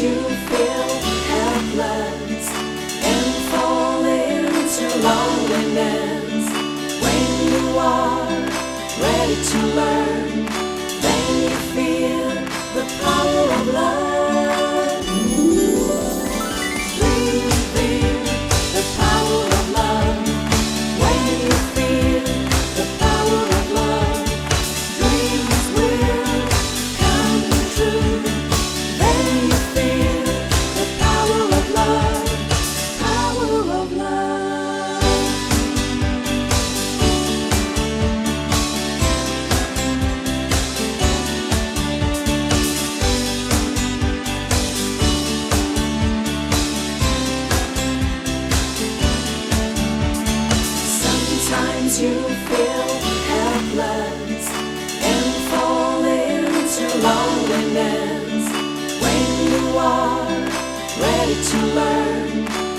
You feel helpless and fall into loneliness when you are ready to learn. Sometimes you feel helpless and fall into loneliness when you are ready to learn.